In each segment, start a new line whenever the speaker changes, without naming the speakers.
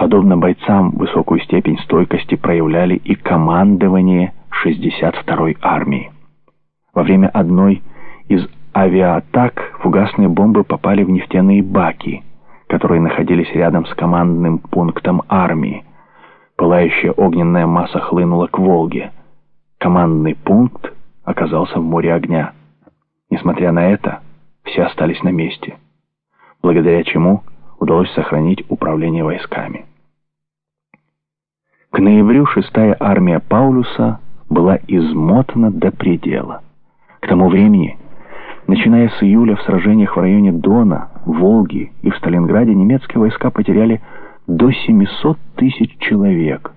Подобно бойцам, высокую степень стойкости проявляли и командование 62-й армии. Во время одной из авиаатак фугасные бомбы попали в нефтяные баки, которые находились рядом с командным пунктом армии. Пылающая огненная масса хлынула к Волге. Командный пункт оказался в море огня. Несмотря на это, все остались на месте, благодаря чему удалось сохранить управление войсками. К ноябрю шестая армия Паулюса была измотана до предела. К тому времени, начиная с июля в сражениях в районе Дона, Волги и в Сталинграде, немецкие войска потеряли до 700 тысяч человек,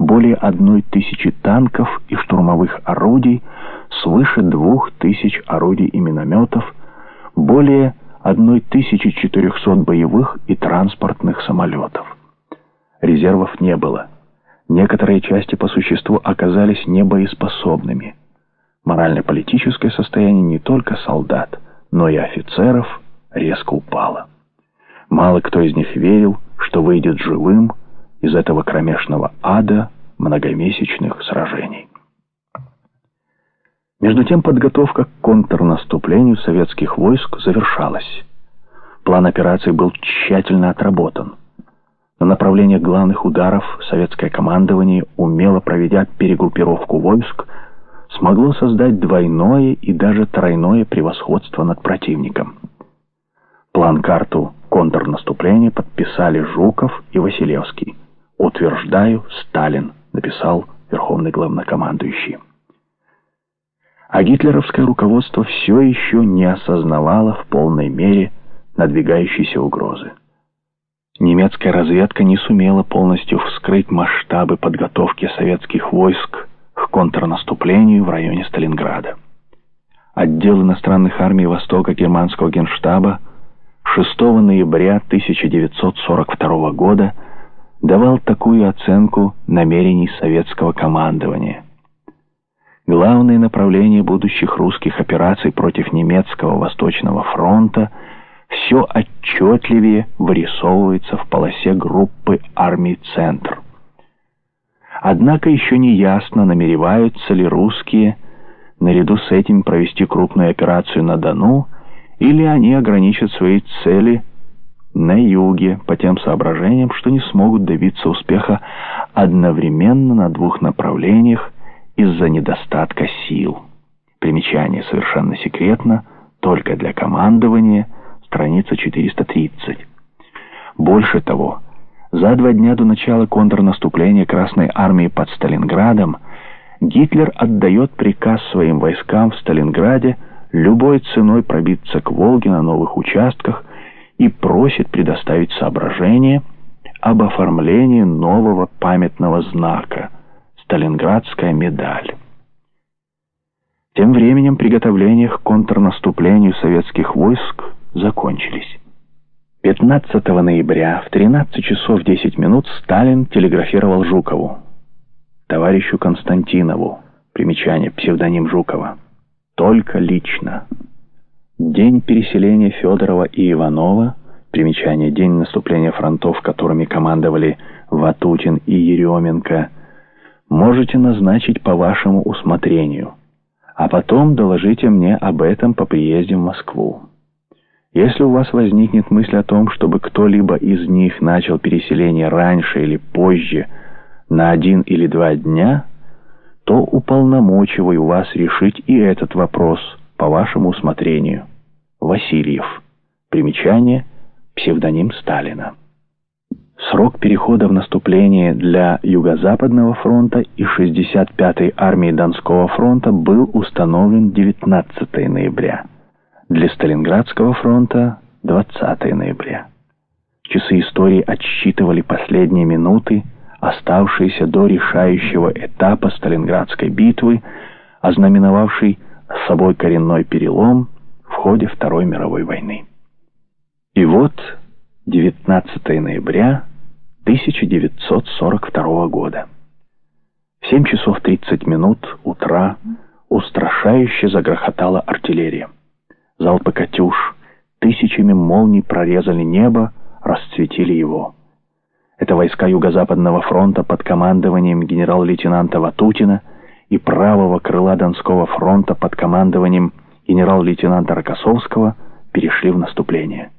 более одной тысячи танков и штурмовых орудий, свыше двух тысяч орудий и минометов, более 1400 боевых и транспортных самолетов. Резервов не было. Некоторые части по существу оказались небоеспособными. Морально-политическое состояние не только солдат, но и офицеров резко упало. Мало кто из них верил, что выйдет живым из этого кромешного ада многомесячных сражений. Между тем подготовка к контрнаступлению советских войск завершалась. План операции был тщательно отработан. На направлениях главных ударов советское командование, умело проведя перегруппировку войск, смогло создать двойное и даже тройное превосходство над противником. План-карту контрнаступления подписали Жуков и Василевский. «Утверждаю, Сталин», написал Верховный главнокомандующий. А гитлеровское руководство все еще не осознавало в полной мере надвигающейся угрозы немецкая разведка не сумела полностью вскрыть масштабы подготовки советских войск к контрнаступлению в районе Сталинграда. Отдел иностранных армий Востока германского генштаба 6 ноября 1942 года давал такую оценку намерений советского командования. Главное направление будущих русских операций против немецкого Восточного фронта – все отчетливее вырисовывается в полосе группы армий «Центр». Однако еще не ясно, намереваются ли русские наряду с этим провести крупную операцию на Дону, или они ограничат свои цели на юге по тем соображениям, что не смогут добиться успеха одновременно на двух направлениях из-за недостатка сил. Примечание совершенно секретно, только для командования – страница 430. Больше того, за два дня до начала контрнаступления Красной Армии под Сталинградом Гитлер отдает приказ своим войскам в Сталинграде любой ценой пробиться к Волге на новых участках и просит предоставить соображение об оформлении нового памятного знака «Сталинградская медаль». Тем временем приготовления к контрнаступлению советских войск закончились. 15 ноября в 13 часов 10 минут Сталин телеграфировал Жукову. Товарищу Константинову, примечание, псевдоним Жукова, только лично. День переселения Федорова и Иванова, примечание, день наступления фронтов, которыми командовали Ватутин и Еременко, можете назначить по вашему усмотрению, а потом доложите мне об этом по приезде в Москву. Если у вас возникнет мысль о том, чтобы кто-либо из них начал переселение раньше или позже, на один или два дня, то уполномочиваю вас решить и этот вопрос по вашему усмотрению. Васильев. Примечание. Псевдоним Сталина. Срок перехода в наступление для Юго-Западного фронта и 65-й армии Донского фронта был установлен 19 ноября для Сталинградского фронта 20 ноября. Часы истории отсчитывали последние минуты, оставшиеся до решающего этапа Сталинградской битвы, ознаменовавшей собой коренной перелом в ходе Второй мировой войны. И вот 19 ноября 1942 года. В 7 часов 30 минут утра устрашающе загрохотала артиллерия. Залпы «Катюш» тысячами молний прорезали небо, расцветили его. Это войска Юго-Западного фронта под командованием генерал-лейтенанта Ватутина и правого крыла Донского фронта под командованием генерал-лейтенанта Рокоссовского перешли в наступление.